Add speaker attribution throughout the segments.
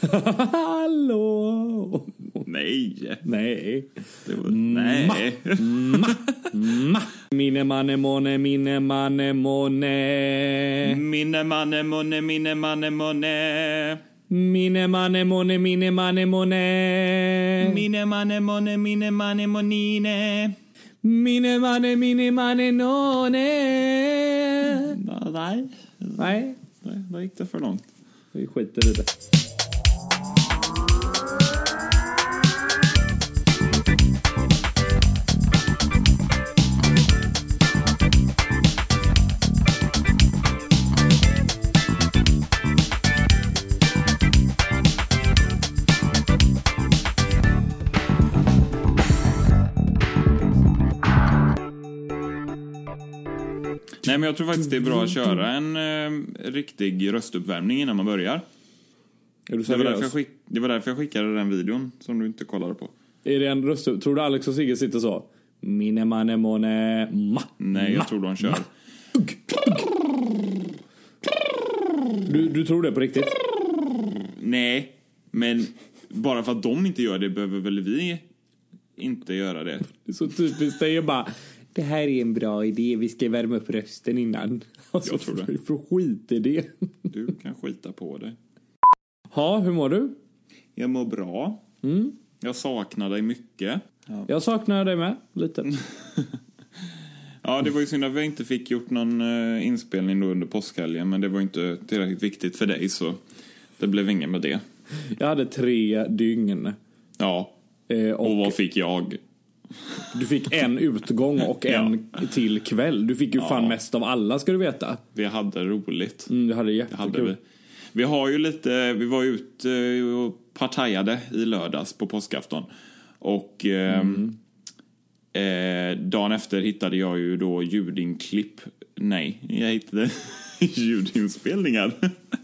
Speaker 1: Hallå!
Speaker 2: Nej.
Speaker 1: Nej.
Speaker 2: Det var, nej.
Speaker 1: Ma. Mine mane mone, mine mane mone.
Speaker 2: Minne manne monne, minne manne monne.
Speaker 1: Mine mane mone, mine mane mone.
Speaker 2: Minne manne monne, minne manne monine.
Speaker 1: Mine mane, mine mane none.
Speaker 2: Nej.
Speaker 1: Nej,
Speaker 2: Nej, Då gick det för långt.
Speaker 1: vi skiter i det.
Speaker 2: Nej, men jag tror faktiskt det är bra att köra en eh, riktig röstuppvärmning innan man börjar.
Speaker 1: Är du
Speaker 2: Det var, därför jag skick, det var därför jag skickade den videon som du inte kollade på.
Speaker 1: Är det en röst? Tror du Alex och Sigge sitter så? Mine mane mone ma.
Speaker 2: Nej, jag tror de kör.
Speaker 1: Du, du tror det på riktigt?
Speaker 2: Nej, men bara för att de inte gör det behöver väl vi inte göra det.
Speaker 1: Det är så typiskt dig bara Det här är en bra idé, vi ska värma upp rösten innan. Alltså,
Speaker 2: Jag tror det.
Speaker 1: För skitidé.
Speaker 2: Du kan skita på det.
Speaker 1: Ja, hur mår du?
Speaker 2: Jag mår bra. Jag saknar dig mycket.
Speaker 1: Jag saknar dig med, lite.
Speaker 2: Ja, det var ju synd att vi inte fick gjort någon eh, inspelning då under påskhelgen, men det var inte tillräckligt viktigt för dig så det blev inget med det.
Speaker 1: Jag hade tre dygn.
Speaker 2: Ja,
Speaker 1: Eh,
Speaker 2: och
Speaker 1: och
Speaker 2: vad fick jag?
Speaker 1: Du fick en utgång och en till kväll. Du fick ju fan mest av alla ska du veta.
Speaker 2: Vi hade roligt.
Speaker 1: Mm, det hade jättekul.
Speaker 2: hade vi. Vi har ju lite, vi var ute och partajade i lördags på påskafton. Och ehm, eh, dagen efter hittade jag ju då ljudinklipp. Nej, jag hittade ljudinspelningar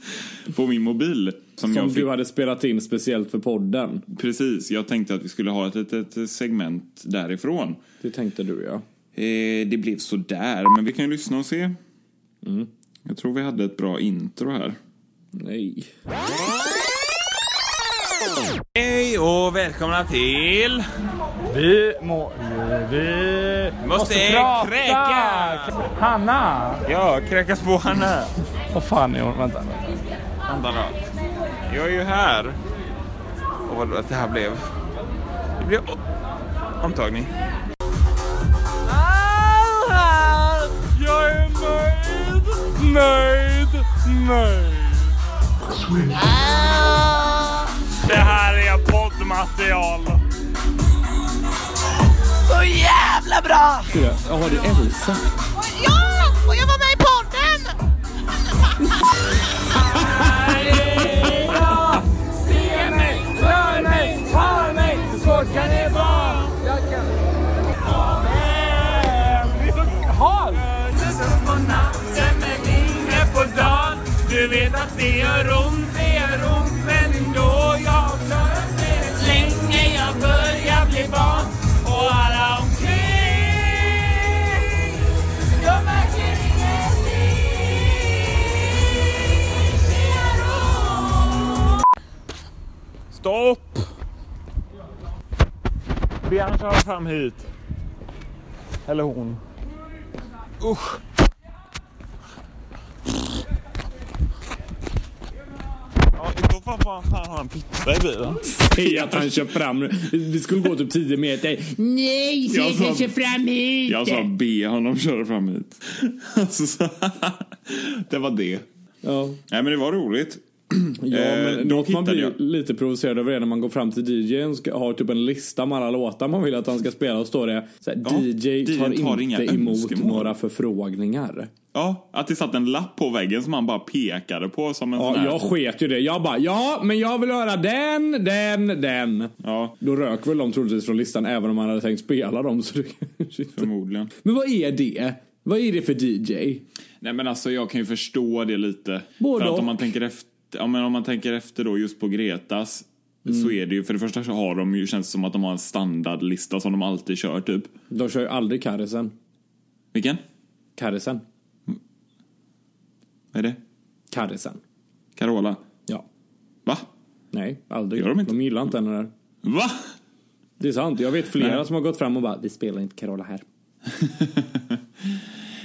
Speaker 2: på min mobil. Som,
Speaker 1: Som
Speaker 2: jag fick,
Speaker 1: du hade spelat in speciellt för podden.
Speaker 2: Precis, jag tänkte att vi skulle ha ett litet segment därifrån.
Speaker 1: Det tänkte du ja.
Speaker 2: Eh, det blev så där, men vi kan ju lyssna och se. Jag tror vi hade ett bra intro här.
Speaker 1: Nej.
Speaker 2: Hej och välkomna till...
Speaker 3: Vi må... Vi
Speaker 2: Måste kräka!
Speaker 3: Hanna!
Speaker 2: Ja, kräkas på Hanna.
Speaker 3: Vad fan är hon? Vänta.
Speaker 2: Vänta då. Jag är ju här. Och vad det här blev. Det blev omtagning.
Speaker 3: Jag är nöjd, nöjd, nöjd. Det här är poddmaterial.
Speaker 4: Så jävla bra!
Speaker 1: Jaha, det är Elsa.
Speaker 3: Du vet att det gör ont, det gör ont men ändå jag klarar det länge. Jag börjar bli van och alla omkring gör märker ingenting. Det gör ont.
Speaker 2: Stopp!
Speaker 3: Be han köra fram hit. Eller hon.
Speaker 2: Usch!
Speaker 3: I så fall får han fan ha en pizza i bilen.
Speaker 1: Säg att han kör fram. Vi skulle gå typ 10 meter. Nej, säg
Speaker 2: Jag
Speaker 1: att han kör fram hit.
Speaker 2: Jag sa be honom köra fram hit. Alltså, så- det var det.
Speaker 1: Ja,
Speaker 2: Nej men det var roligt.
Speaker 1: Ja
Speaker 2: Eh,
Speaker 1: men
Speaker 2: dock
Speaker 1: något man blir
Speaker 2: jag-
Speaker 1: lite provocerad över är när man går fram till DJn och har typ en lista med alla låtar man vill att han ska spela och står det så här,
Speaker 2: Ja,
Speaker 1: DJ tar,
Speaker 2: tar
Speaker 1: inte emot
Speaker 2: önskemål.
Speaker 1: några förfrågningar.
Speaker 2: Ja, att det satt en lapp på väggen som han bara pekade på som en sån
Speaker 1: Ja,
Speaker 2: här...
Speaker 1: jag sket ju det. Jag bara, ja, men jag vill höra den, den, den.
Speaker 2: Ja,
Speaker 1: Då rök väl de troligtvis från listan även om man hade tänkt spela dem. Så det
Speaker 2: förmodligen.
Speaker 1: men vad är det? Vad är det för DJ?
Speaker 2: Nej men alltså jag kan ju förstå det lite.
Speaker 1: Både
Speaker 2: för att om man tänker efter, ja, men om man tänker efter då just på Gretas
Speaker 1: Mm.
Speaker 2: så är det ju, för det första så har de ju, känns det som att de har en standardlista som de alltid kör typ.
Speaker 1: De kör ju aldrig Karisen.
Speaker 2: Vilken?
Speaker 1: Karisen.
Speaker 2: Vad är det?
Speaker 1: Karisen.
Speaker 2: Carola?
Speaker 1: Ja.
Speaker 2: Va?
Speaker 1: Nej, aldrig.
Speaker 2: Gör de inte?
Speaker 1: gillar inte henne där.
Speaker 2: Va?
Speaker 1: Det är sant. Jag vet flera
Speaker 2: Nej.
Speaker 1: som har gått fram och bara, vi spelar inte Carola här.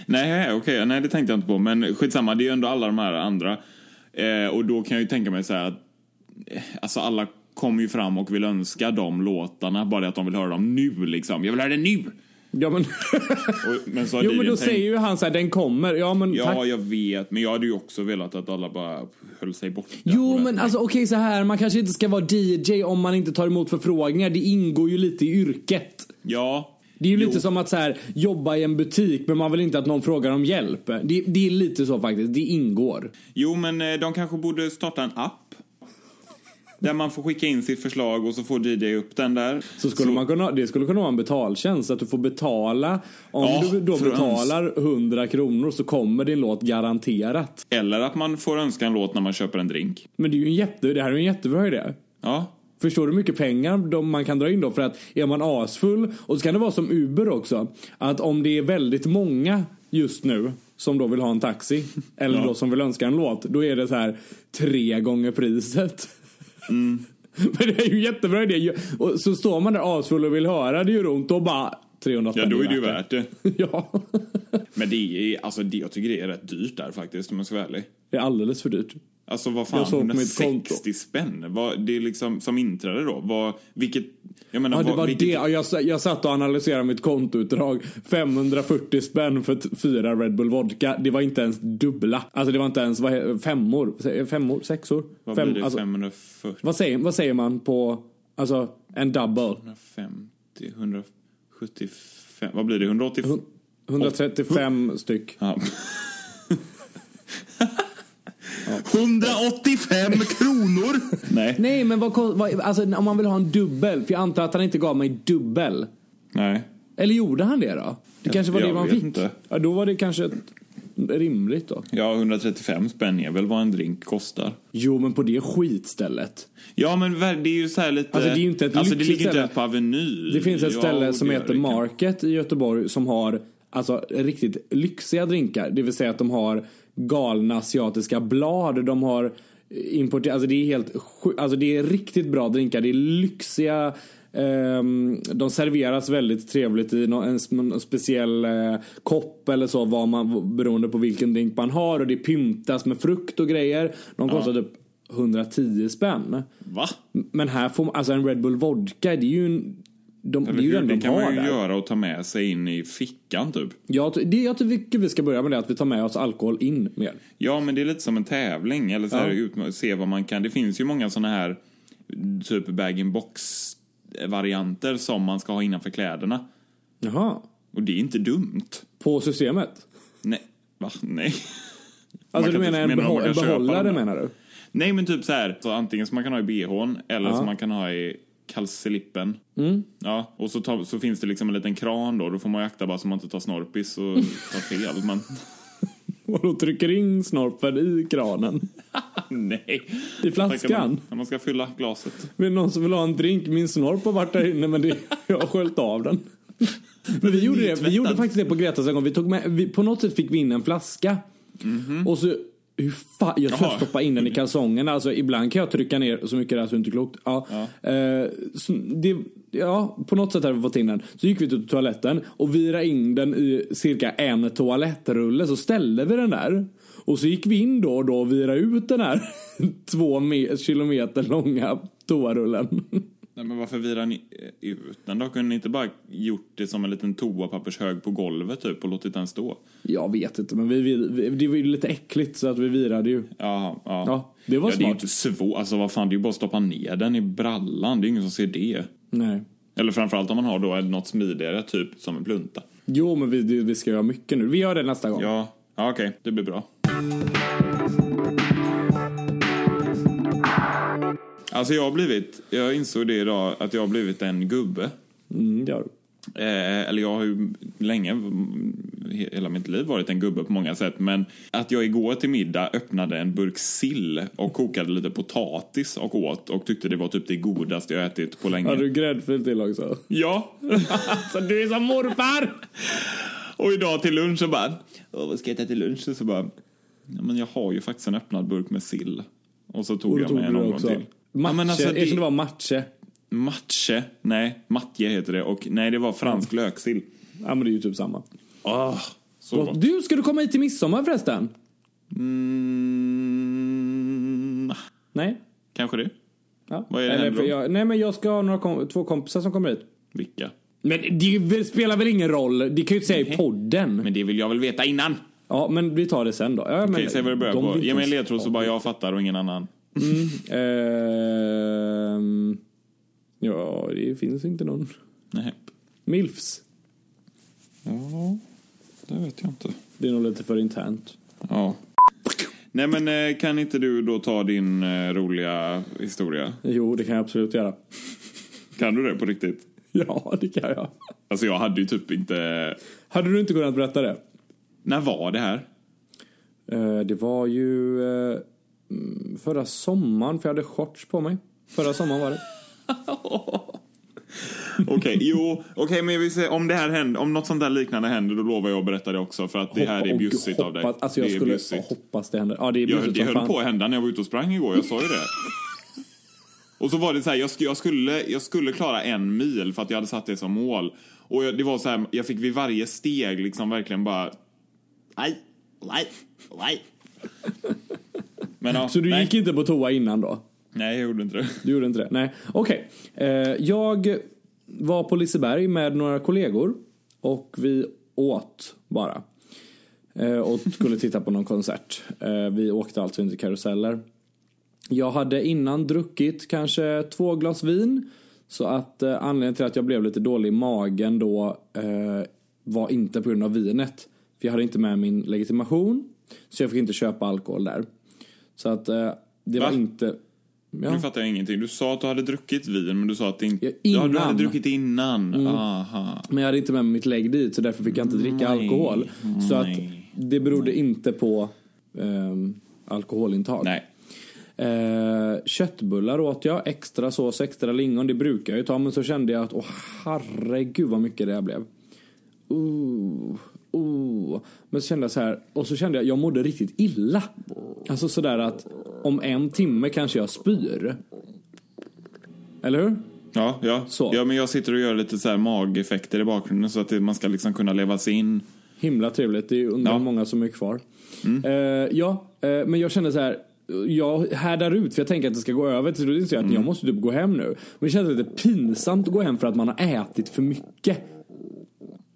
Speaker 2: Nej, okej, nej det tänkte jag inte på. Men skitsamma, det är ju ändå alla de här andra. Eh, och då kan jag ju tänka mig så här att eh, alltså alla kommer ju fram och vill önska de låtarna, bara det att de vill höra dem nu liksom. Jag vill höra det nu!
Speaker 1: Ja men,
Speaker 2: Och, men så
Speaker 1: jo, men då
Speaker 2: tänkt-
Speaker 1: säger ju han så här, den kommer. Ja men
Speaker 2: Ja,
Speaker 1: tack.
Speaker 2: jag vet, men jag hade ju också velat att alla bara höll sig borta.
Speaker 1: Jo men alltså okej så här, man kanske inte ska vara DJ om man inte tar emot förfrågningar. Det ingår ju lite i yrket.
Speaker 2: Ja.
Speaker 1: Det är ju
Speaker 2: Jo.
Speaker 1: lite som att så här, jobba i en butik men man vill inte att någon frågar om hjälp. Det, det är lite så faktiskt, det ingår.
Speaker 2: Jo, men eh, de kanske borde starta en app. Där man får skicka in sitt förslag och så får DJ upp den där.
Speaker 1: Så skulle man kunna, det skulle kunna vara en betaltjänst, att du får betala. Om
Speaker 2: Ja,
Speaker 1: du då betalar 100 kronor så kommer din låt garanterat.
Speaker 2: Eller att man får önska en låt när man köper en drink.
Speaker 1: Men det är ju en jätte, det här är en jättebra idé.
Speaker 2: Ja.
Speaker 1: Förstår du hur mycket pengar de man kan dra in då? För att är man asfull, och så kan det vara som Uber också, att om det är väldigt många just nu som då vill ha en taxi, eller
Speaker 2: Ja.
Speaker 1: då som vill önska en låt, då är det så här tre gånger priset.
Speaker 2: Mm.
Speaker 1: Men det är ju jättebra idé. Och så står man där asfull och vill höra det gör ont och bara 300
Speaker 2: Ja, då är det ju värt det.
Speaker 1: ja,
Speaker 2: Men det är, alltså det, jag tycker det är rätt dyrt där faktiskt om jag ska vara ärlig.
Speaker 1: det är alldeles för dyrt.
Speaker 2: Alltså vad fan,
Speaker 1: såg på mitt
Speaker 2: 160 spänn? Vad, det är liksom som inträde då? Vad, vilket, jag menar,
Speaker 1: Ja, det
Speaker 2: vad,
Speaker 1: var
Speaker 2: vilket,
Speaker 1: det. Ja, Jag, jag satt och analyserade mitt kontoutdrag. 540 spänn för fyra Red Bull Vodka. Det var inte ens dubbla. Alltså det var inte ens vad, femmor. Femmor? Sexor?
Speaker 2: Vad
Speaker 1: Fem-
Speaker 2: blir det?
Speaker 1: alltså,
Speaker 2: 540?
Speaker 1: vad, säger, vad säger man på alltså, en double?
Speaker 2: 150, 175, vad blir det? 185?
Speaker 1: 135 styck.
Speaker 2: Ja. 185 kronor! Nej.
Speaker 1: Nej, men vad, vad, alltså, om man vill ha en dubbel. För jag antar att han inte gav mig dubbel.
Speaker 2: Nej.
Speaker 1: Eller gjorde han det då? Det kanske var
Speaker 2: jag
Speaker 1: det man fick.
Speaker 2: inte.
Speaker 1: Ja, då var det kanske rimligt då.
Speaker 2: Ja, 135 spänn är väl vad en drink kostar.
Speaker 1: Jo, men på det skitstället.
Speaker 2: Ja, men det är ju så här lite...
Speaker 1: Alltså, det är ju inte ett
Speaker 2: Alltså, det ligger inte på Aveny.
Speaker 1: Det finns ett
Speaker 2: Ja,
Speaker 1: ställe som heter. Market i Göteborg som har alltså riktigt lyxiga drinkar. Det vill säga att de har galna asiatiska blad. De har importerat, alltså det är helt alltså det är riktigt bra drinkar. Det är lyxiga ehm, de serveras väldigt trevligt i någon, en, någon speciell eh, kopp eller så vad man, beroende på vilken drink man har och det pyntas med frukt och grejer. De kostar typ 110 spänn.
Speaker 2: Va?
Speaker 1: Men här får man, alltså en Red Bull vodka, det är ju en, de, det
Speaker 2: Eller hur? Det
Speaker 1: de
Speaker 2: kan man ju
Speaker 1: där.
Speaker 2: göra och ta med sig in i fickan typ.
Speaker 1: Ty- det, jag tycker vi ska börja med det, att vi tar med oss alkohol in mer.
Speaker 2: Ja, men det är lite som en tävling. Eller så här,
Speaker 1: Ja.
Speaker 2: ut se vad man kan. Det finns ju många såna här typ bag-in-box varianter som man ska ha innanför kläderna.
Speaker 1: Jaha.
Speaker 2: Och det är inte dumt.
Speaker 1: På systemet?
Speaker 2: Nej. Va? Nej.
Speaker 1: Alltså du menar en,
Speaker 2: menar de
Speaker 1: behå- en behållare menar du?
Speaker 2: Nej, men typ så här. Så antingen som man kan ha i bhn eller
Speaker 1: Ja.
Speaker 2: som man kan ha i kalselippen. Ja, och så, tar, så finns det liksom en liten kran då. Då får man ju akta bara så man inte tar snorpis och tar fel. Men
Speaker 1: Och då trycker in snorpen i kranen?
Speaker 2: nej.
Speaker 1: I flaskan?
Speaker 2: När man ska fylla glaset.
Speaker 1: Det någon som vill ha en drink? Min snorp har varit där inne men det, jag har sköljt av den. Men vi gjorde det, vi gjorde faktiskt det på Gretas en gång. Vi tog med, vi, på något sätt fick vi in en flaska. Och så, hur fan, jag tror jag
Speaker 2: Jaha.
Speaker 1: stoppade in den i kalsongerna. Alltså ibland kan jag trycka ner så mycket där så det inte klokt. Ja. Eh, så det, ja, på något sätt hade vi fått in den. Så gick vi till toaletten och virade in den i cirka en toalettrulle. Så ställde vi den där. Och så gick vi in då och då och virade ut den här två me- kilometer långa toarullen.
Speaker 2: Nej, men varför virar ni eh, ut den då? Kunde ni inte bara gjort det som en liten toapappershög på golvet typ och låtit den stå?
Speaker 1: Jag vet inte, men vi, vi, det var ju lite äckligt så att vi virade ju.
Speaker 2: Ja, ja.
Speaker 1: Ja, det var
Speaker 2: ja, Det är ju
Speaker 1: smart.
Speaker 2: inte svårt. Alltså vad fan, det är ju bara att stoppa ner den i brallan. Det är ingen som ser det.
Speaker 1: Nej.
Speaker 2: Eller framförallt om man har då något smidigare, typ som en plunta.
Speaker 1: Jo, men vi, vi ska göra mycket nu. Vi gör det nästa gång.
Speaker 2: Ja, ja okej. Det blir bra. Alltså jag har blivit, jag insåg det idag, att jag har blivit en gubbe.
Speaker 1: Mm, det gör du.
Speaker 2: Eh, eller jag har ju länge, he- hela mitt liv varit en gubbe på många sätt. Men att jag igår till middag öppnade en burk sill och kokade lite potatis och åt och tyckte det var typ det godaste jag ätit på länge.
Speaker 1: Har du gräddfil till också?
Speaker 2: Ja!
Speaker 1: Så du är som morfar!
Speaker 2: och idag till lunch så bara, Åh, vad ska jag äta till lunch? Och så bara, ja, men jag har ju faktiskt en öppnad burk med sill. Och så tog
Speaker 1: Och
Speaker 2: jag
Speaker 1: tog
Speaker 2: en omgång till.
Speaker 1: Matche,
Speaker 2: men alltså, det-
Speaker 1: erkänn det var matche.
Speaker 2: Matche. Nej, matje heter det. Och nej, det var fransk löksill.
Speaker 1: Ja men det är ju typ samma.
Speaker 2: Ah, så gott.
Speaker 1: Du, ska du komma hit till midsommar förresten?
Speaker 2: Mm,
Speaker 1: Nej?
Speaker 2: kanske det.
Speaker 1: Ja.
Speaker 2: Vad är det
Speaker 1: Eller, jag, nej men jag ska ha några kom, två kompisar som kommer hit.
Speaker 2: Vilka?
Speaker 1: Men det spelar väl ingen roll? Det kan ju inte säga i podden.
Speaker 2: Men det vill jag väl veta innan.
Speaker 1: Ja men vi tar det sen då. Ja,
Speaker 2: Okej, säg vad det börjar på. Ge mig en ledtråd så bara jag fattar och ingen annan.
Speaker 1: Ehm, ja, det finns inte någon.
Speaker 2: Nej.
Speaker 1: Milfs.
Speaker 2: Ja, det vet jag inte.
Speaker 1: Det är nog lite för internt.
Speaker 2: Ja. Nej men eh, kan inte du då ta din eh, roliga historia?
Speaker 1: Jo, det kan jag absolut göra.
Speaker 2: Kan du det på riktigt?
Speaker 1: Ja, det kan jag.
Speaker 2: Alltså jag hade ju typ inte...
Speaker 1: Hade du inte kunnat berätta det?
Speaker 2: När var det här?
Speaker 1: Eh, Det var ju eh, mm, förra sommaren, för jag hade shorts på mig. Förra sommaren var det.
Speaker 2: Okej, jo, okej men vi ser, om det här händer, om något sånt där liknande händer då lovar jag att berätta det också för att det här är bjussigt av dig.
Speaker 1: Alltså jag
Speaker 2: det är
Speaker 1: skulle
Speaker 2: bjussigt.
Speaker 1: hoppas det händer. Ja, det är
Speaker 2: Jag, det höll
Speaker 1: fan.
Speaker 2: på att hända när jag var ute och sprang igår, jag sa ju det. Och så var det så här, jag, jag, skulle, jag skulle klara en mil för att jag hade satt det som mål. Och jag, det var så här, jag fick vid varje steg liksom verkligen bara... Nej, nej, nej. Men ja,
Speaker 1: Så du
Speaker 2: nej,
Speaker 1: gick inte på toa innan då?
Speaker 2: nej, jag gjorde inte det.
Speaker 1: Du gjorde inte det? Nej. Okej. Eh, jag var på Liseberg med några kollegor och vi åt bara. Eh, och skulle titta på någon konsert. Eh, vi åkte alltså inte karuseller. Jag hade innan druckit kanske två glas vin. Så att eh, anledningen till att jag blev lite dålig i magen då var inte på grund av vinet. För jag hade inte med min legitimation. Så jag fick inte köpa alkohol där. Så att eh, det
Speaker 2: Va?
Speaker 1: var inte... Ja.
Speaker 2: Nu fattar jag ingenting. Du sa att du hade druckit vin, men du sa att det inte...
Speaker 1: Ja,
Speaker 2: Ja, du
Speaker 1: innan. Mm.
Speaker 2: hade druckit innan. Aha.
Speaker 1: Men jag hade inte med mig mitt lägg dit så därför fick jag inte dricka
Speaker 2: Nej,
Speaker 1: alkohol. Så att
Speaker 2: nej,
Speaker 1: det berodde inte på ehm, alkoholintag.
Speaker 2: Nej.
Speaker 1: Eh, köttbullar åt jag, extra sås, extra lingon. Det brukar jag ju ta men så kände jag att åh herregud vad mycket det här blev. Uh, uh. Men så kände jag så här, och så kände jag jag mådde riktigt illa. Alltså sådär att om en timme kanske jag spyr. Eller hur?
Speaker 2: Ja, ja.
Speaker 1: Så.
Speaker 2: ja, men jag sitter och gör lite så här mageffekter i bakgrunden så att det, man ska liksom kunna leva sig in.
Speaker 1: Himla trevligt. Det är undrar
Speaker 2: Ja.
Speaker 1: många som är kvar. Eh, ja, eh, men jag kände så här. Jag härdar ut för jag tänker att det ska gå över. Till slut inser jag att jag måste typ gå hem nu. Men det känns lite pinsamt att gå hem för att man har ätit för mycket.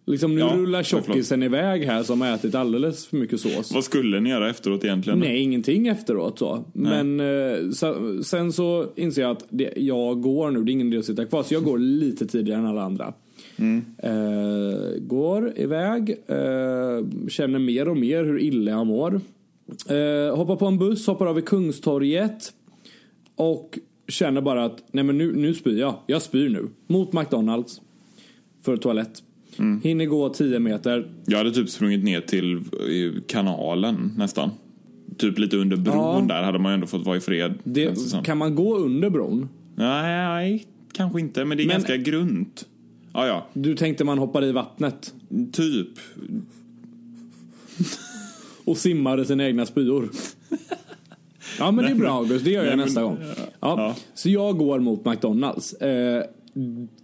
Speaker 1: Liksom nu
Speaker 2: Ja,
Speaker 1: rullar tjockisen iväg här som har ätit alldeles för mycket sås.
Speaker 2: Vad skulle ni göra efteråt egentligen?
Speaker 1: Nej, ingenting efteråt så. Men eh, så, sen så inser jag att det, jag går nu, det är ingen idé att sitta kvar. Så jag går lite tidigare än alla andra. Eh, går iväg, eh, känner mer och mer hur illa jag mår. Eh, hoppar på en buss, hoppar av i Kungstorget. Och känner bara att, nej men nu, nu spyr jag. Jag spyr nu. Mot McDonalds. För toalett. Hinner gå 10 meter,
Speaker 2: Jag hade typ sprungit ner till eh, kanalen nästan. Typ lite under bron
Speaker 1: Ja.
Speaker 2: där hade man ändå fått vara i fred. det
Speaker 1: kan man gå under bron?
Speaker 2: Nej, nej, kanske inte. Men det är
Speaker 1: Men-
Speaker 2: ganska grunt. Ja, ja.
Speaker 1: Du tänkte man hoppar i vattnet
Speaker 2: Typ.
Speaker 1: och simmade sina egna spyor. Ja men det är bra August, det gör jag nästa gång. Ja.
Speaker 2: Ja.
Speaker 1: Så jag går mot McDonalds. Eh,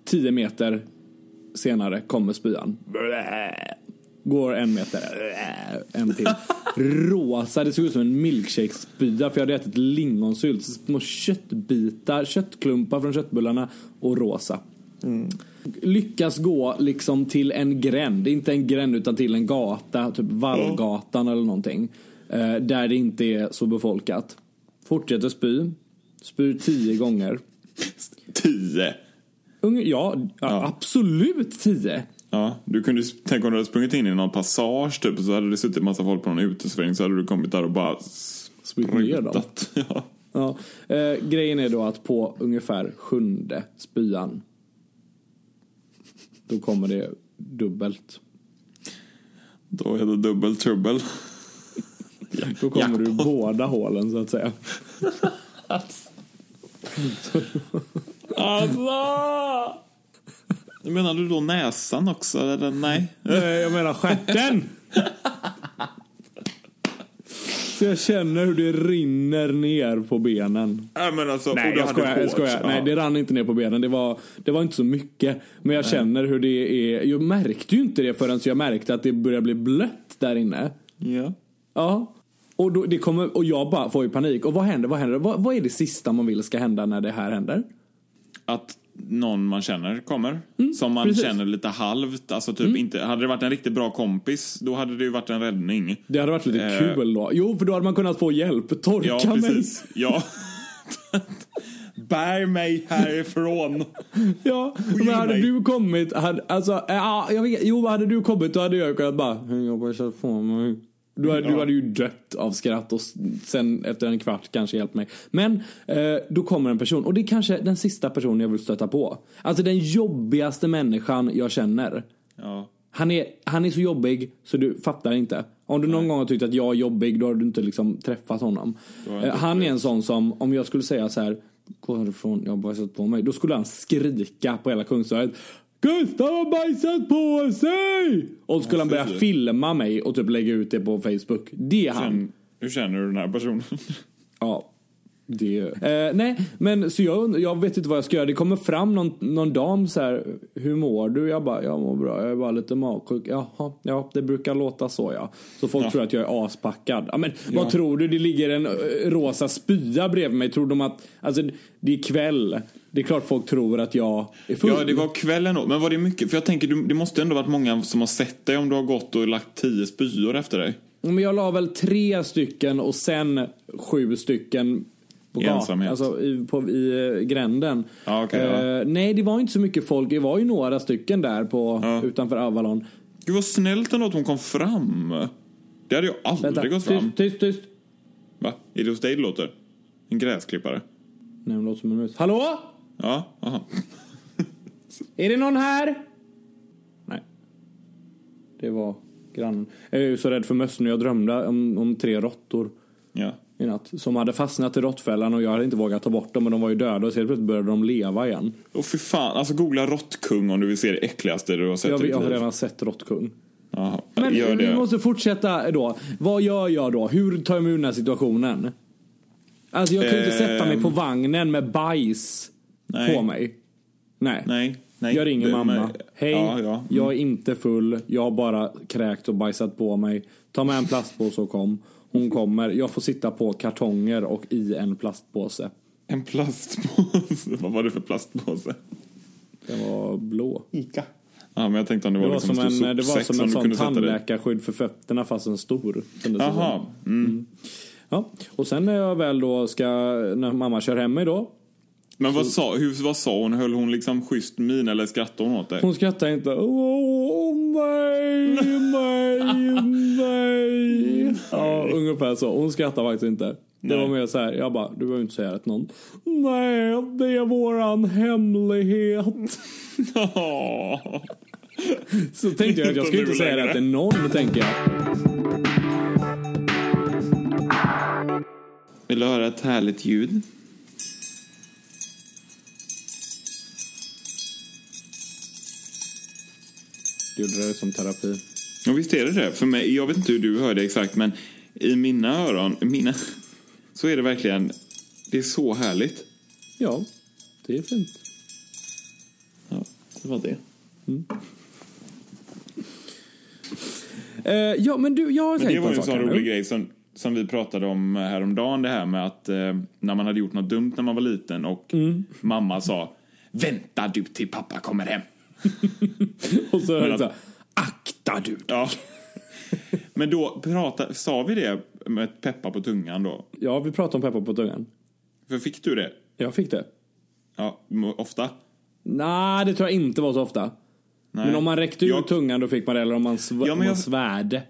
Speaker 1: 10 meter senare kommer spyan. Går en meter. En till. Rosa, det såg ut som en milkshake-spya för jag hade ätit lingonsylt. Små köttbitar, köttklumpar från köttbullarna och rosa. Lyckas gå liksom till en gränd, inte en gränd utan till en gata, typ Vallgatan eller någonting. Eh, där det inte är så befolkat. Fortsätter spy. Spyr tio gånger.
Speaker 2: Tio.
Speaker 1: Unge, ja, ja, absolut tio.
Speaker 2: Ja, du kunde tänka om du hade sprungit in i någon passage typ så hade det suttit massa folk på någon utesväng så hade du kommit där och bara sprutat. Ja.
Speaker 1: Ja. Eh, grejen är då att på ungefär sjunde spyan då kommer det dubbelt.
Speaker 2: Då är det dubbel trubbel.
Speaker 1: Då kommer du i båda hålen så att säga.
Speaker 2: Alltså! Menar du då näsan också? Eller nej?
Speaker 1: Jag menar stjärten! Så jag känner hur det rinner ner på benen.
Speaker 2: Nej, men alltså,
Speaker 1: Nej jag skojar, jag skojar.
Speaker 2: ja.
Speaker 1: Nej det rann inte ner på benen. Det var, det var inte så mycket. Men jag känner hur det är. Jag märkte ju inte det förrän jag märkte att det började bli blött där inne.
Speaker 2: Ja.
Speaker 1: Ja. Och, då, det kommer, och jag bara får ju panik. Och vad händer? Vad, händer? Vad, vad är det sista man vill ska hända när det här händer?
Speaker 2: Att någon man känner kommer. som man
Speaker 1: Mm, precis. Mm.
Speaker 2: känner lite halvt. Alltså typ inte, hade det varit en riktigt bra kompis, då hade det ju varit en räddning.
Speaker 1: Det hade varit lite
Speaker 2: Eh.
Speaker 1: kul då. Jo, för då hade man kunnat få hjälp. Torka
Speaker 2: Ja,
Speaker 1: mig.
Speaker 2: precis. Ja. Bär mig härifrån.
Speaker 1: Ja, men hade
Speaker 2: mig.
Speaker 1: du kommit, hade, alltså, ja, jag vet, jo hade du kommit då hade jag kunnat bara, "Hej, jag bara på mig. Du hade, du
Speaker 2: Ja.
Speaker 1: hade ju dött av skratt och sen efter en kvart kanske hjälpt mig. Men eh, då kommer en person och det är kanske den sista personen jag vill stöta på. Alltså den jobbigaste människan jag känner.
Speaker 2: Ja.
Speaker 1: Han är, han är så jobbig så du fattar inte. Om du någon gång har tyckt att jag är jobbig då har du inte liksom träffat honom. Eh, Han är en sån som, om jag skulle säga så här, gå härifrån, jag har bajsat på mig. Då skulle han skrika på hela Kungsöret. Gustav har bajsat på sig! Och så skulle han börja filma mig och typ lägga ut det på Facebook. Det är han.
Speaker 2: Hur känner du den här personen?
Speaker 1: Ja. Det. Eh, nej, men så jag, jag vet inte vad jag ska göra. Det kommer fram någon, någon dam så här. Hur mår du? Jag bara, jag mår bra. Jag är bara lite magsjuk. Jaha, ja, det brukar låta så ja. Så folk
Speaker 2: Ja.
Speaker 1: tror att jag är aspackad. Ja, men vad tror du? Det ligger en eh, rosa spya bredvid mig. Tror de att, alltså det är kväll. Det är klart folk tror att jag är full.
Speaker 2: Ja, det var kvällen då. Men var det mycket? För jag tänker, det måste ändå varit många som har sett dig om du har gått och lagt tio spyor efter dig.
Speaker 1: Men jag la väl tre stycken och sen sju stycken på
Speaker 2: I ensamhet.
Speaker 1: alltså i, på, i eh, gränden.
Speaker 2: Ja, okej, ja.
Speaker 1: Eh, nej, det var inte så mycket folk. Det var ju några stycken där på,
Speaker 2: Ja.
Speaker 1: utanför Avalon.
Speaker 2: Gud vad snällt ändå att hon kom fram. Det hade jag aldrig
Speaker 1: Vänta,
Speaker 2: gått fram.
Speaker 1: tyst, tyst, tyst.
Speaker 2: Va? Är det hos dig det låter? En gräsklippare?
Speaker 1: Nej, det låter som en mus. Hallå?
Speaker 2: Ja, aha.
Speaker 1: Är det någon här? Nej. Det var grannen. Jag är ju så rädd för möss nu. Jag drömde om, om tre råttor
Speaker 2: Ja.
Speaker 1: i natt. Som hade fastnat i råttfällan och jag hade inte vågat ta bort dem men de var ju döda och så helt plötsligt började de leva igen.
Speaker 2: Och för fan, alltså googla råttkung om du vill se det äckligaste du har sett
Speaker 1: Jag, jag har redan sett råttkung.
Speaker 2: Jaha,
Speaker 1: Men
Speaker 2: gör
Speaker 1: vi
Speaker 2: det.
Speaker 1: måste fortsätta då. Vad gör jag då? Hur tar jag mig ur den här situationen? Alltså jag kan ju inte sätta mig på
Speaker 2: Ehm.
Speaker 1: vagnen med bajs
Speaker 2: Nej.
Speaker 1: på mig. Nej.
Speaker 2: Nej, nej.
Speaker 1: Jag ringer
Speaker 2: Det-
Speaker 1: mamma.
Speaker 2: men-
Speaker 1: Hej,
Speaker 2: Ja, ja. Mm.
Speaker 1: jag är inte full. Jag har bara kräkt och bajsat på mig. Ta med en plastpåse och kom. Hon kommer. Jag får sitta på kartonger och i en plastpåse.
Speaker 2: En plastpåse. Vad var det för plastpåse?
Speaker 1: Den var blå.
Speaker 2: Ica. Ja, men jag tänkte om det var,
Speaker 1: Det var
Speaker 2: liksom
Speaker 1: som en,
Speaker 2: stor
Speaker 1: det var
Speaker 2: sopsäck
Speaker 1: som en
Speaker 2: du
Speaker 1: sån tandläkarskydd för fötterna fast en stor.
Speaker 2: Jaha. Mm.
Speaker 1: Ja. Och sen när jag väl då ska, när mamma kör hem mig då.
Speaker 2: Men vad sa, hur, vad sa hon? Höll hon liksom schysst min eller skrattade hon åt dig?
Speaker 1: Hon skrattar inte. Åh, nej, nej, nej. Ja, ungefär så. Hon skrattar faktiskt inte. Det
Speaker 2: Nej.
Speaker 1: var mer så här, jag bara, du behöver inte säga det till någon. Nej, det är våran hemlighet. Så tänkte jag att jag ska inte säga det till någon, tänker jag.
Speaker 2: Vill du höra ett härligt ljud?
Speaker 1: Gjorde det som terapi.
Speaker 2: Ja, visst är det det. För mig, jag vet inte hur du hör det exakt, men i mina öron, mina, så är det verkligen, det är så härligt.
Speaker 1: Ja, det är fint.
Speaker 2: Ja, det var det.
Speaker 1: Eh, ja, men du, jag har
Speaker 2: Men
Speaker 1: tänkt
Speaker 2: det
Speaker 1: på
Speaker 2: var
Speaker 1: en
Speaker 2: ju en
Speaker 1: sak
Speaker 2: sån
Speaker 1: här
Speaker 2: rolig grej som, som vi pratade om häromdagen, det här med att eh, när man hade gjort något dumt när man var liten och
Speaker 1: Mm.
Speaker 2: mamma sa Vänta du till pappa kommer hem.
Speaker 1: Och så jag
Speaker 2: att-
Speaker 1: så här, akta du.
Speaker 2: Ja. Men då prata, sa vi det med peppa på tungan då?
Speaker 1: Ja, vi pratade om peppar på tungan.
Speaker 2: För fick du det?
Speaker 1: Jag fick det.
Speaker 2: Ja, ofta?
Speaker 1: Nej, det tror jag inte var så ofta.
Speaker 2: Nej.
Speaker 1: Men om man räckte ut
Speaker 2: jag,
Speaker 1: tungan då fick man det, eller om man, sv-
Speaker 2: Ja, men
Speaker 1: om man
Speaker 2: jag-
Speaker 1: svärde.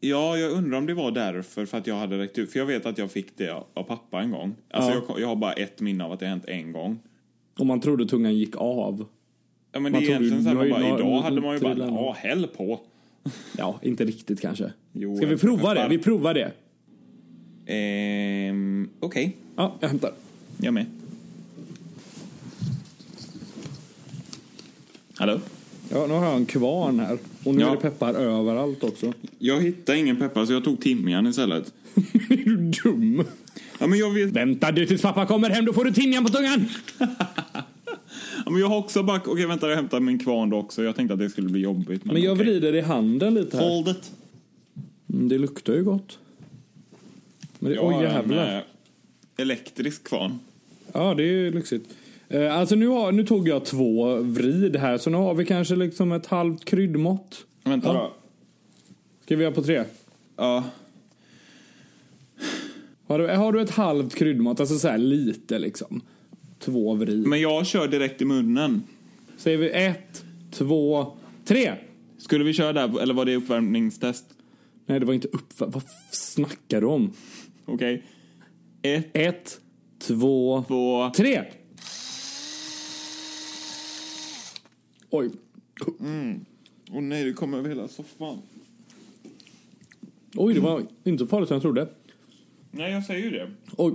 Speaker 2: Ja, jag undrar om det var därför, för att jag hade räckt ut. För jag vet att jag fick det av pappa en gång. Alltså
Speaker 1: Ja.
Speaker 2: jag, jag har bara ett minne av att det hänt en gång.
Speaker 1: Om man trodde tungan gick av.
Speaker 2: Ja, men
Speaker 1: Man
Speaker 2: det är egentligen så här, man bara, idag hade man ju bara, ja, häll på.
Speaker 1: Ja, inte riktigt kanske.
Speaker 2: Jo,
Speaker 1: Ska vi prova det? Vi provar det.
Speaker 2: Ehm, okej.
Speaker 1: Ja, jag hämtar.
Speaker 2: Jag med. Hallå?
Speaker 1: Ja, nu har jag en kvarn här. Och nu
Speaker 2: Ja.
Speaker 1: är det peppar överallt också.
Speaker 2: Jag hittade ingen peppar så jag tog timjan istället.
Speaker 1: är du dum?
Speaker 2: Ja, men jag vet.
Speaker 1: Vänta du tills pappa kommer hem, då får du timjan på tungan!
Speaker 2: Men jag har också bara... Okej, vänta, jag hämtar min kvarn då också. Jag tänkte att det skulle bli jobbigt. Men,
Speaker 1: Men jag
Speaker 2: okej.
Speaker 1: vrider i handen lite här.
Speaker 2: Hold it.
Speaker 1: Mm, Det luktar ju gott. Men det,
Speaker 2: Jag
Speaker 1: oj
Speaker 2: har en eh, elektrisk kvarn.
Speaker 1: Ja, det är ju lyxigt. Eh, Alltså nu, har, nu tog jag två vrid här, så nu har vi kanske liksom ett halvt kryddmått.
Speaker 2: Vänta
Speaker 1: Ja.
Speaker 2: då.
Speaker 1: Ska vi göra på tre?
Speaker 2: Ja.
Speaker 1: Har du, har du ett halvt kryddmått, alltså så här lite liksom? Två vrid.
Speaker 2: Men jag kör direkt i munnen.
Speaker 1: Säger vi ett, två, tre!
Speaker 2: Skulle vi köra där, eller var det uppvärmningstest?
Speaker 1: Nej, det var inte upp... Vad snackar du om?
Speaker 2: Okej. Ett,
Speaker 1: Ett, två,
Speaker 2: två...
Speaker 1: tre! Oj.
Speaker 2: Åh nej, det kommer över hela soffan.
Speaker 1: Oj, det var inte så farligt som jag trodde.
Speaker 2: Nej, jag säger ju det.
Speaker 1: Oj.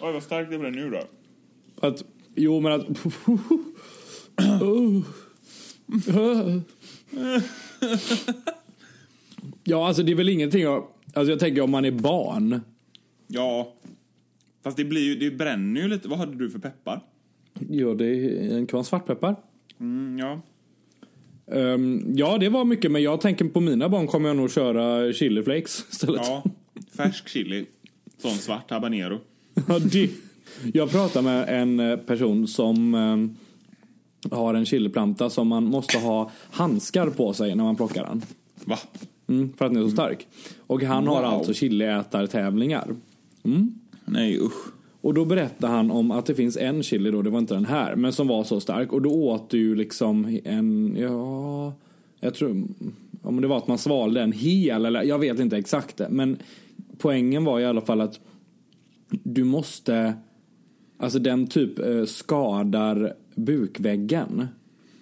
Speaker 2: Oj, vad starkt det blev nu då.
Speaker 1: Att, jo, men att... Ja, alltså det är väl ingenting jag... Alltså jag tänker om man är barn.
Speaker 2: Ja. Fast det blir ju, det bränner ju lite. Vad hade du för peppar?
Speaker 1: Ja, det är en kvarn svartpeppar.
Speaker 2: Mm, ja.
Speaker 1: Ehm, ja, det var mycket, men jag tänker på mina barn kommer jag nog köra chiliflakes istället.
Speaker 2: Ja, färsk chili. Sån svart habanero.
Speaker 1: Ja, det. Jag pratade med en eh, person som eh, har en chiliplanta som man måste ha handskar på sig när man plockar den.
Speaker 2: Va?
Speaker 1: Mm, för att den är så stark. Och han har
Speaker 2: Wow.
Speaker 1: alltså chiliätartävlingar.
Speaker 2: Nej, usch.
Speaker 1: Och då berättade han om att det finns en chili då, det var inte den här, men som var så stark. Och då åt du ju liksom en, ja, jag tror, om det var att man svalde en hel eller jag vet inte exakt det. Men poängen var i alla fall att du måste, alltså den typ eh, skadar bukväggen.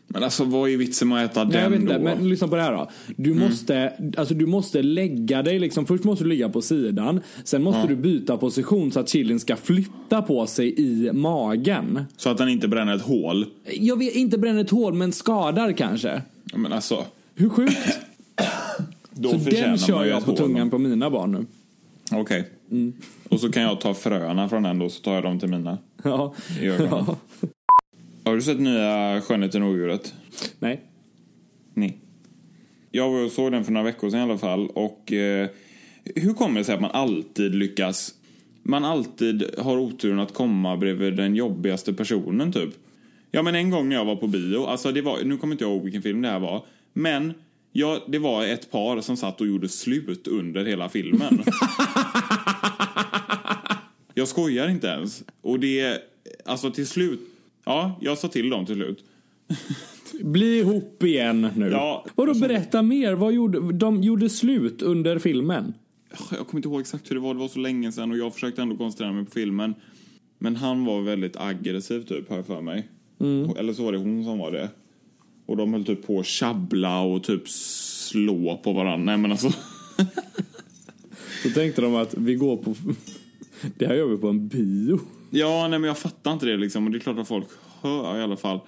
Speaker 2: Men alltså, vad är vitsen med att äta
Speaker 1: Nej, jag vet
Speaker 2: den
Speaker 1: inte,
Speaker 2: då?
Speaker 1: men lyssna på det här då. Du måste, alltså du måste lägga dig liksom, först måste du ligga på sidan, sen måste du byta position så att chilin ska flytta på sig i magen.
Speaker 2: Så att den inte bränner ett hål.
Speaker 1: Jag vet inte bränner ett hål, men skadar kanske.
Speaker 2: Ja, Men alltså,
Speaker 1: Hur sjukt?
Speaker 2: då
Speaker 1: så den kör jag på tungan på mina barn nu.
Speaker 2: Okej. Och så kan jag ta fröna från den då, så tar jag dem till mina.
Speaker 1: Ja.
Speaker 2: I ögonen. Har du sett nya Skönheten och odjuret?
Speaker 1: Nej.
Speaker 2: Nej. Jag var och såg den för några veckor sedan i alla fall och eh, hur kommer det sig att man alltid lyckas man alltid har oturen att komma bredvid den jobbigaste personen typ. Ja men en gång när jag var på bio, alltså det var, nu kommer inte jag ihåg vilken film det här var, men ja, det var ett par som satt och gjorde slut under hela filmen. jag skojar inte ens. Och det, alltså till slut, ja, jag sa till dem till slut.
Speaker 1: Bli ihop igen nu.
Speaker 2: Ja.
Speaker 1: Vadå, berätta mer. Vad gjorde, de gjorde slut under filmen.
Speaker 2: Jag kommer inte ihåg exakt hur det var, det var så länge sedan och jag försökte ändå koncentrera mig på filmen. Men han var väldigt aggressiv typ, jag för mig. Eller så var det hon som var det. Och de höll typ på att tjabbla och typ slå på varandra. Nej men alltså.
Speaker 1: Så tänkte de att vi går på... Det här gör vi på en bio.
Speaker 2: Ja, nej men jag fattar inte det liksom. Och det är klart att folk hör i alla fall.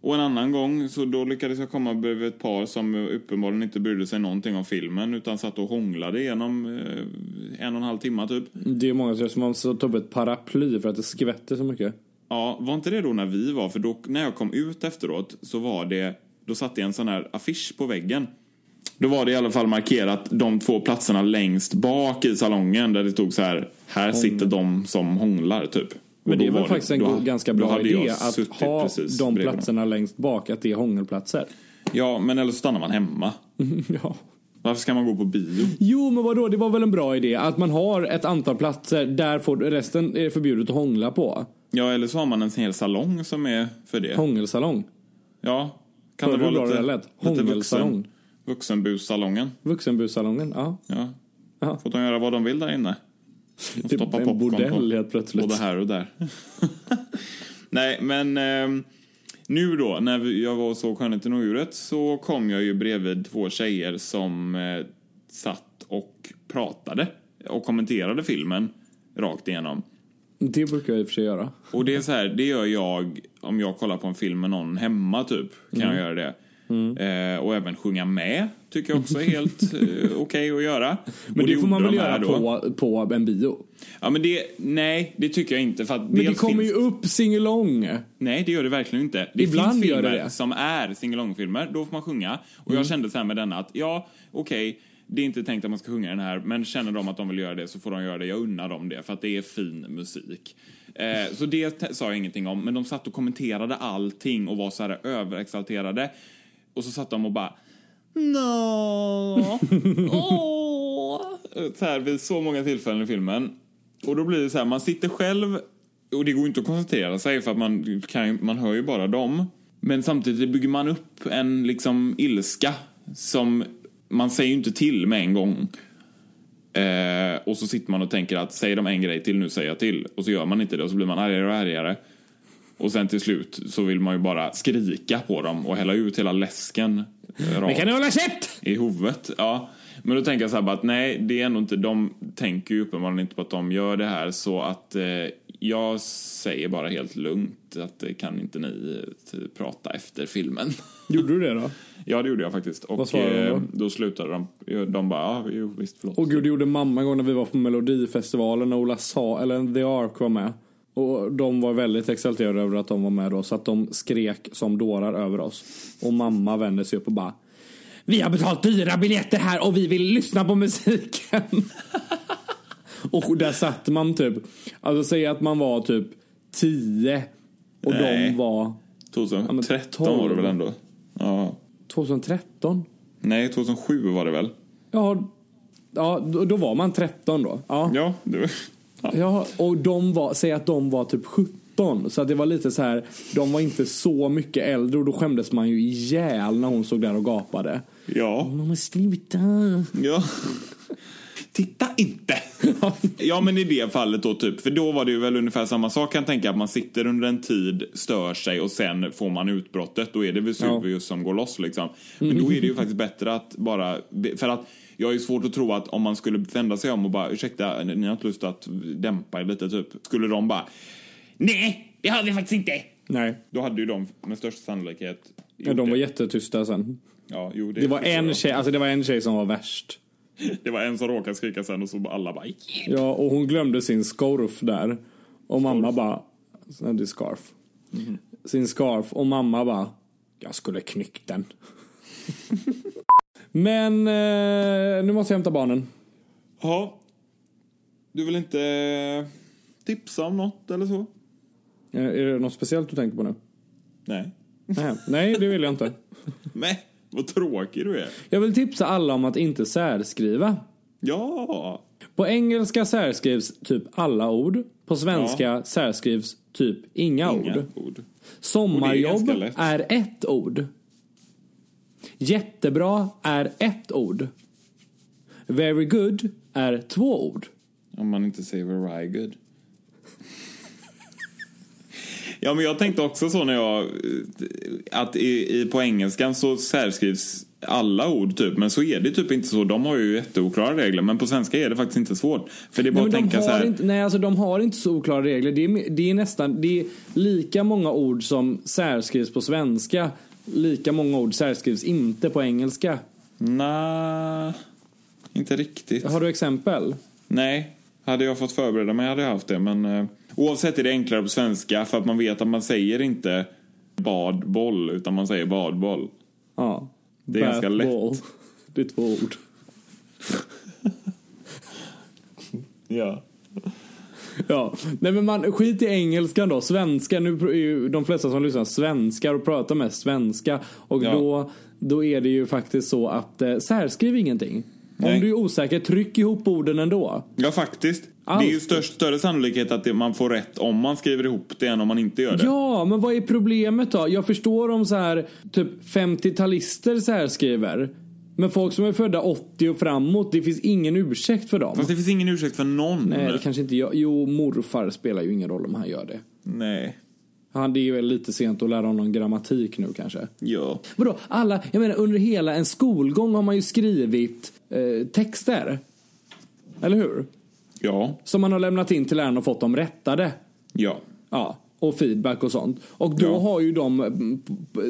Speaker 2: Och en annan gång så då lyckades jag komma bredvid ett par som uppenbarligen inte brydde sig någonting om filmen utan satt och hånglade genom eh, en och en halv timme typ.
Speaker 1: Det är många som man ska ta upp ett paraply för att det skvätter så mycket.
Speaker 2: Ja, var inte det då när vi var? För då, när jag kom ut efteråt så var det, då satt det en sån här affisch på väggen. Då var det i alla fall markerat de två platserna längst bak i salongen där det stod så här, här sitter de som hånglar typ.
Speaker 1: Men det är väl
Speaker 2: var
Speaker 1: faktiskt en
Speaker 2: då-
Speaker 1: ganska bra idé att ha de
Speaker 2: bredvid dem.
Speaker 1: platserna längst bak, att det är hångelplatser.
Speaker 2: Ja, men eller så stannar man hemma.
Speaker 1: ja.
Speaker 2: Varför ska man gå på bio?
Speaker 1: Jo, men vadå, det var väl en bra idé att man har ett antal platser där får, resten är förbjudet att hångla på.
Speaker 2: Ja, eller så har man en hel salong som är för det.
Speaker 1: Hångelsalong.
Speaker 2: Ja. Kan
Speaker 1: Hörde
Speaker 2: det vara lite,
Speaker 1: det
Speaker 2: lite
Speaker 1: Hångelsalong.
Speaker 2: vuxen, vuxenbussalongen?
Speaker 1: Vuxenbussalongen, ja.
Speaker 2: Ja. Får de göra vad de vill där inne? De stoppar
Speaker 1: en
Speaker 2: popcorn
Speaker 1: bordell
Speaker 2: på. Både här och där. Nej, men ehm, nu då, när jag var och såg Skönheten och odjuret så kom jag ju bredvid två tjejer som eh, satt och pratade och kommenterade filmen rakt igenom.
Speaker 1: Det brukar jag i och för sig göra.
Speaker 2: Och det är så här, det gör jag om jag kollar på en film med någon hemma typ, kan
Speaker 1: Mm.
Speaker 2: jag göra det. Eh, och även sjunga med tycker jag också är helt eh, okej att göra.
Speaker 1: Men
Speaker 2: Och
Speaker 1: det får man väl
Speaker 2: de
Speaker 1: göra på, på en bio?
Speaker 2: Ja, men det, nej, det tycker jag inte. För att
Speaker 1: Men det kommer
Speaker 2: finns-
Speaker 1: ju upp singalong.
Speaker 2: Nej, det gör det verkligen inte. Det
Speaker 1: Ibland
Speaker 2: finns filmer
Speaker 1: det
Speaker 2: som är singalongfilmer, då får man sjunga. Och
Speaker 1: Mm.
Speaker 2: jag kände så här med denna att, ja, okej, det är inte tänkt att man ska sjunga den här, men känner de att de vill göra det så får de göra det. Jag unnar dem det, för att det är fin musik. Eh, så det sa jag ingenting om, men de satt och kommenterade allting och var så här överexalterade. Och så satt de och bara No. Åh. Så här vid så många tillfällen i filmen. Och då blir det så här, man sitter själv och det går inte att koncentrera sig för att man, kan, man hör ju bara dem. Men samtidigt bygger man upp en liksom ilska som man säger ju inte till med en gång. Eh, och så sitter man och tänker att säger de en grej till, nu säger jag till. Och så gör man inte det och så blir man argare och argare. Och sen till slut så vill man ju bara skrika på dem och hälla ut hela läsken
Speaker 1: Men kan du hålla käft?
Speaker 2: i huvudet. Ja. Men då tänker jag så här bara att nej, det är ändå inte, de tänker ju uppenbarligen inte på att de gör det här så att eh, jag säger bara helt lugnt att det kan inte ni eh, prata efter filmen.
Speaker 1: Gjorde du det då?
Speaker 2: ja, det gjorde jag faktiskt. Och
Speaker 1: Vad svarade de då?
Speaker 2: eh, då slutade de, de bara, ja, jo, visst, förlåt.
Speaker 1: Och gud, det gjorde mamma en gång när vi var på Melodifestivalen när Ola sa, eller The Ark var med. Och de var väldigt exalterade över att de var med då, så att de skrek som dårar över oss. Och mamma vände sig upp och bara Vi har betalt dyra biljetter här och vi vill lyssna på musiken. och där satt man typ, alltså säg att man var typ 10 och
Speaker 2: Nej.
Speaker 1: de var
Speaker 2: 2013
Speaker 1: Ja,
Speaker 2: var det väl
Speaker 1: 12.
Speaker 2: ändå? Ja.
Speaker 1: 2013.
Speaker 2: Nej, 2007 var det väl?
Speaker 1: Ja, ja då, då var man 13 då. Ja.
Speaker 2: Ja, det var... Ja.
Speaker 1: Ja, och de var, säg att de var typ 17. Så att det var lite så här, de var inte så mycket äldre och då skämdes man ju ihjäl när hon stod där och gapade.
Speaker 2: Ja.
Speaker 1: Mamma sluta.
Speaker 2: Ja. Titta inte! ja, men i det fallet då typ, för då var det ju väl ungefär samma sak kan jag tänka, att man sitter under en tid, stör sig och sen får man utbrottet, då är det Vesuvius som går loss liksom. Men då är det ju faktiskt bättre att bara, för att jag ju svårt att tro att om man skulle vända sig om och bara, ursäkta, ni har inte lust att dämpa er lite typ, skulle de bara, nej, det har vi faktiskt inte.
Speaker 1: Nej,
Speaker 2: Då hade ju de med största sannolikhet
Speaker 1: ja, de var
Speaker 2: det.
Speaker 1: jättetysta sen.
Speaker 2: Ja, jo, det,
Speaker 1: Det var en tjej, alltså det var en tjej som var värst.
Speaker 2: Det var en som råkade skrika sen och så alla bara
Speaker 1: Ja, och hon glömde sin scarf där. Och mamma bara, nej, det är scarf. Sin scarf. Och mamma bara, jag skulle knyckt den. Men eh, nu måste jag hämta barnen.
Speaker 2: Ja. Du vill inte tipsa om något eller så?
Speaker 1: Eh, Är det något speciellt du tänker på nu?
Speaker 2: Nej.
Speaker 1: Nej, nej det vill jag inte.
Speaker 2: Nej, vad tråkig du är.
Speaker 1: Jag vill tipsa alla om att inte särskriva.
Speaker 2: Ja.
Speaker 1: På engelska särskrivs typ alla ord. På svenska särskrivs typ inga,
Speaker 2: Inga
Speaker 1: ord.
Speaker 2: ord.
Speaker 1: Sommarjobb
Speaker 2: lätt.
Speaker 1: är ett ord. Jättebra är ett ord. Very good är två ord.
Speaker 2: Om man inte säger very good. Ja, men jag tänkte också så när jag... Att i, i, på engelskan så särskrivs alla ord typ, men så är det typ inte så. De har ju jätteoklara regler, men på svenska är det faktiskt inte svårt. För det är bara
Speaker 1: Nej,
Speaker 2: att tänka så här...
Speaker 1: inte, nej, alltså de har inte så oklara regler. Det är, det är nästan det är lika många ord som särskrivs på svenska. Lika många ord särskrivs inte på engelska.
Speaker 2: Nej, inte riktigt.
Speaker 1: Har du exempel?
Speaker 2: Nej, hade jag fått förbereda mig hade jag haft det. Men eh, oavsett är det enklare på svenska för att man vet att man säger inte badboll utan man säger badboll.
Speaker 1: Ja.
Speaker 2: Det är ganska lätt.
Speaker 1: Det är två ord.
Speaker 2: Ja.
Speaker 1: Ja, nej men man, skit i engelskan då. Svenska, nu är ju de flesta som lyssnar svenskar och pratar mest svenska. Och
Speaker 2: Ja.
Speaker 1: då, då är det ju faktiskt så att eh, särskriv ingenting.
Speaker 2: Nej.
Speaker 1: Om du är osäker, tryck ihop orden ändå.
Speaker 2: Ja, faktiskt.
Speaker 1: Allt.
Speaker 2: Det är ju störst, större sannolikhet att det, man får rätt om man skriver ihop det än om man inte gör det.
Speaker 1: Ja, men vad är problemet då? Jag förstår om så här typ 50-talister särskriver. Men folk som är födda 80 och framåt, det finns ingen ursäkt för dem.
Speaker 2: Fast det finns ingen ursäkt för någon.
Speaker 1: Nej, det kanske inte gör. Jo, morfar spelar ju ingen roll om han gör det.
Speaker 2: Nej.
Speaker 1: Han, det är väl lite sent att lära honom grammatik nu kanske.
Speaker 2: Ja.
Speaker 1: Vadå, alla, jag menar under hela en skolgång har man ju skrivit eh, texter. Eller hur?
Speaker 2: Ja.
Speaker 1: Som man har lämnat in till läraren och fått dem rättade.
Speaker 2: Ja.
Speaker 1: Ja. och feedback och sånt. Och då
Speaker 2: Ja.
Speaker 1: har ju de mm,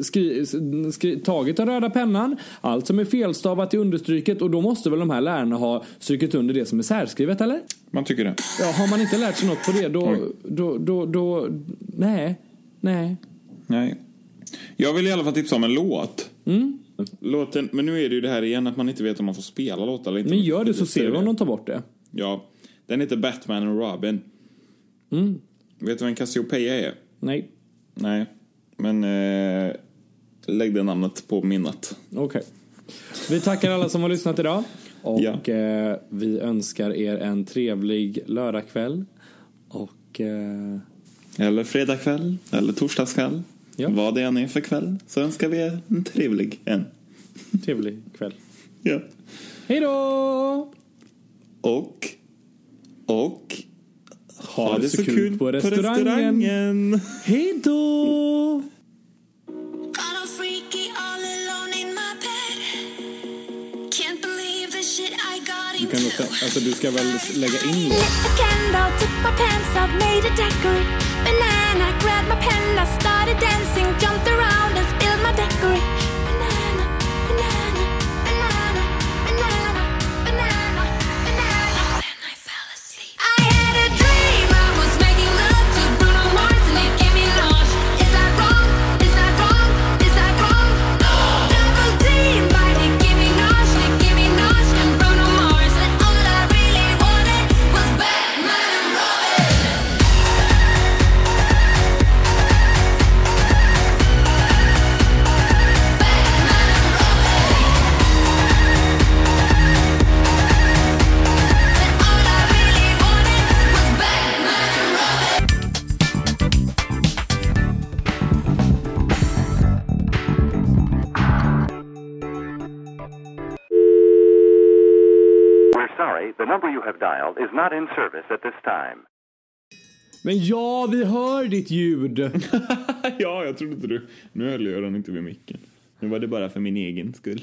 Speaker 1: skri, skri, tagit den röda pennan, allt som är felstavat är understryket och då måste väl de här lärarna ha strykit under det som är särskrivet eller?
Speaker 2: Man tycker det.
Speaker 1: Ja, har man inte lärt sig något på det då, då, då, då, nej, nej.
Speaker 2: Nej. Jag vill i alla fall tipsa om en låt. Låten, men nu är det ju det här igen att man inte vet om man får spela låtar eller inte.
Speaker 1: Men gör det så ser vi om de tar bort det.
Speaker 2: Ja. Den heter Batman och Robin. Vet du vem Cassiopeia är?
Speaker 1: Nej,
Speaker 2: Nej. Men eh, lägg det namnet på minnet.
Speaker 1: okej. Vi tackar alla som har lyssnat idag. Och
Speaker 2: Ja.
Speaker 1: eh, vi önskar er en trevlig lördagkväll. Och eh,
Speaker 2: Eller fredagkväll, eller torsdagskväll.
Speaker 1: Ja.
Speaker 2: Vad det än är för kväll så önskar vi er en trevlig en.
Speaker 1: trevlig kväll.
Speaker 2: Ja.
Speaker 1: Hej då!
Speaker 2: Och... Och...
Speaker 1: Ha det så kul på restaurangen.
Speaker 2: restaurangen.
Speaker 1: Hej då! Du, kan låta, alltså, du ska väl lägga in
Speaker 5: daiquiri. Banana, grabbed my pen, I started dancing, jumped around and spilled my daiquiri.
Speaker 6: Dialed is not in service at this time.
Speaker 1: Men ja, vi hör ditt ljud.
Speaker 2: ja, jag trodde inte du... Nu höll jag den inte vid micken. Nu var det bara för min egen skull.